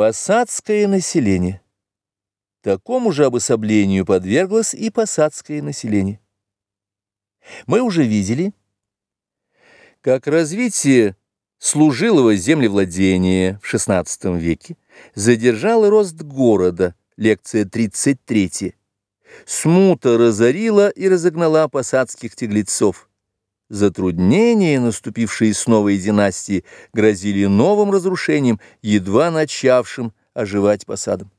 Посадское население. Такому же обособлению подверглось и посадское население. Мы уже видели, как развитие служилого землевладения в XVI веке задержало рост города, лекция 33. Смута разорила и разогнала посадских теглецов. Затруднения, наступившие с новой династии, грозили новым разрушением, едва начавшим оживать посадом.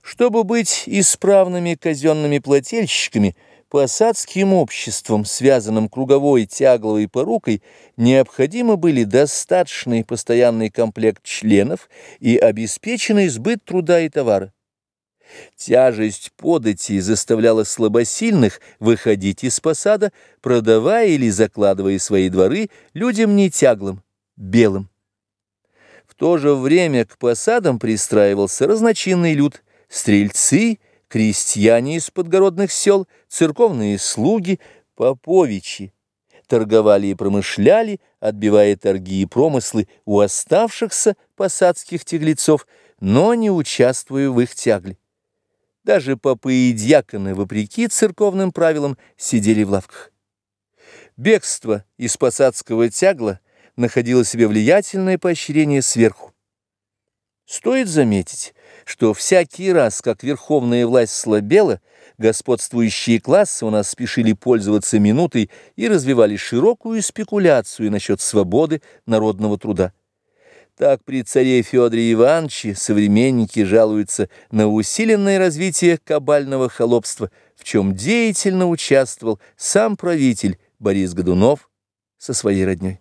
Чтобы быть исправными казенными плательщиками, посадским обществом, связанным круговой тягловой порукой, необходимы были достаточный постоянный комплект членов и обеспеченный сбыт труда и товара. Тяжесть подати заставляла слабосильных выходить из посада, продавая или закладывая свои дворы людям не тяглым, белым. В то же время к посадам пристраивался разночинный люд, стрельцы, крестьяне из подгородных сел, церковные слуги, поповичи. Торговали и промышляли, отбивая торги и промыслы у оставшихся посадских теглецов, но не участвуя в их тягле. Даже попы и дьяконы, вопреки церковным правилам, сидели в лавках. Бегство из посадского тягла находило себе влиятельное поощрение сверху. Стоит заметить, что всякий раз, как верховная власть слабела, господствующие классы у нас спешили пользоваться минутой и развивали широкую спекуляцию насчет свободы народного труда. Так при царе Федоре Ивановиче современники жалуются на усиленное развитие кабального холопства, в чем деятельно участвовал сам правитель Борис Годунов со своей родней.